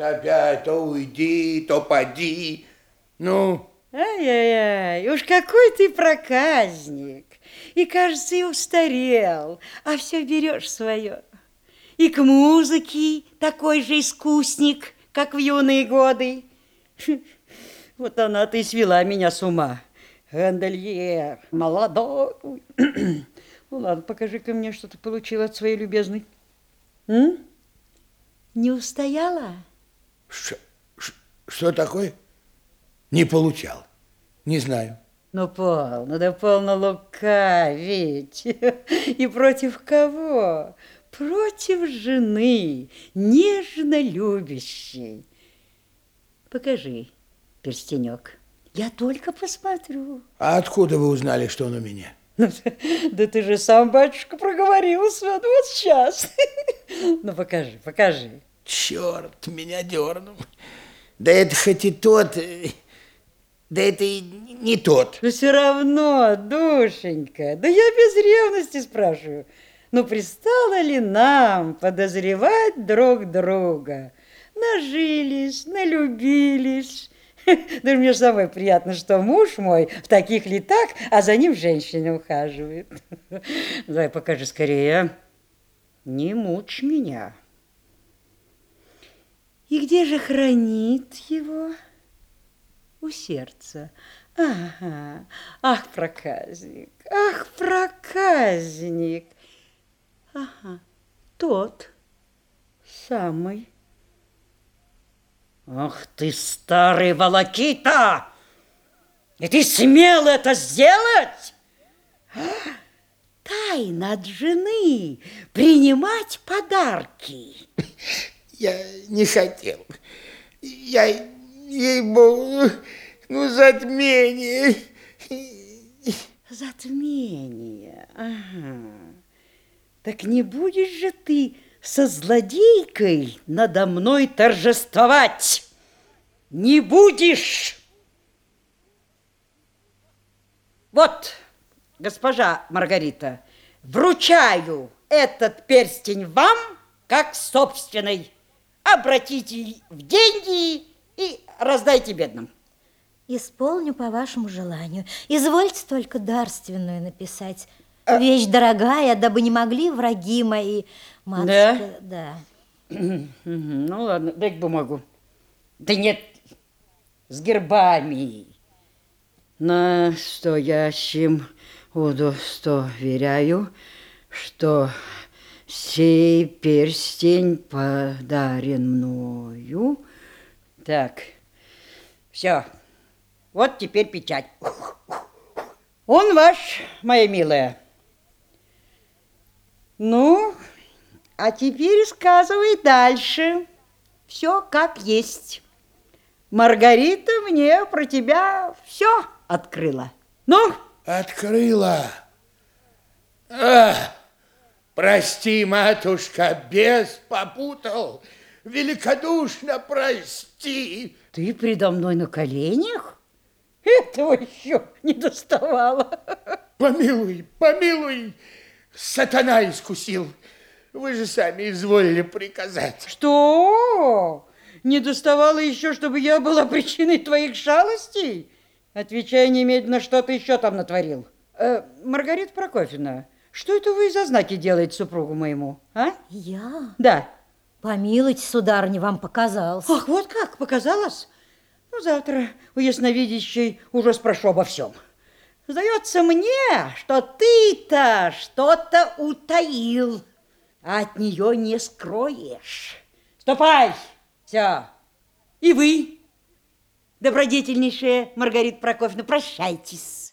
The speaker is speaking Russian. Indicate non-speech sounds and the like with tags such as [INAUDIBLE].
вот опять, то уйди, то поди. Ну, Ай-яй-яй, уж какой ты проказник. И, кажется, и устарел, а все берешь свое. И к музыке такой же искусник, как в юные годы. [LAUGHS] Вот она-то и свела меня с ума. Гондольер, молодой. [CLEARS THROAT] Ну ладно, покажи-ка мне, что ты получила от своей любезной. М? Не устояла? Ш- что такое? Не получал. Не знаю. Ну, полно, да полно лукавить. И против кого? Против жены, нежно любящей. Покажи перстенек. Я только посмотрю. А откуда вы узнали, что он у меня? Да ты же сам, батюшка, проговорился вот сейчас. [LAUGHS] Ну, покажи, покажи. Черт, меня дернул. Да это хоть и тот, э, да это и не тот. Но все равно, душенька, да я без ревности спрашиваю. Ну, пристало ли нам подозревать друг друга? Нажились, налюбились. [LAUGHS] Даже мне самое приятно, что муж мой в таких летах, а за ним женщина ухаживает. [LAUGHS] Давай покажи скорее. Не мучь меня. И где же хранит его? У сердца. Ага. Ах, проказник, ах, проказник. Ага, тот самый. Ах ты, старый волокита! И ты смел это сделать? А? Тайна от жены принимать подарки. [COUGHS] Я не хотел. Я, ей-богу, ну, затмение. Затмение. Ага. Так не будешь же ты со злодейкой надо мной торжествовать? Не будешь! Вот, госпожа Маргарита, вручаю этот перстень вам как собственный. Обратите в деньги и раздайте бедным. Исполню по вашему желанию. Извольте только дарственную написать. Вещь дорогая, дабы не могли враги мои. Матушка, да. Мгм, Ну ладно, дай бумагу. Да нет, с гербами. Настоящим удостоверяю, что сей перстень подарен мною. Так, все. Вот теперь печать. Он ваш, моя милая. Ну, а теперь сказывай дальше. Все как есть. Маргарита мне про тебя все открыла. Ну, Открыла. А, прости, матушка, бес попутал. Великодушно прости. ты предо мной на коленях? Этого еще не доставало. Помилуй, помилуй, сатана искусил. Вы же сами изволили приказать. Что? Не доставало еще, чтобы я была причиной твоих шалостей? Отвечай немедленно, что ты еще там натворил. Э, Маргарита Прокофьевна, что это вы за знаки делаете супругу моему, а? Я? Да. Помилуйте, сударыня, вам показалось. Ах, вот как, показалось? Ну, завтра у ясновидящей уже спрошу обо всем. Сдается мне, что ты-то что-то утаил, а от нее не скроешь. Ступай! Все. И вы, добродетельнейшая Маргарита Прокофьевна, прощайтесь.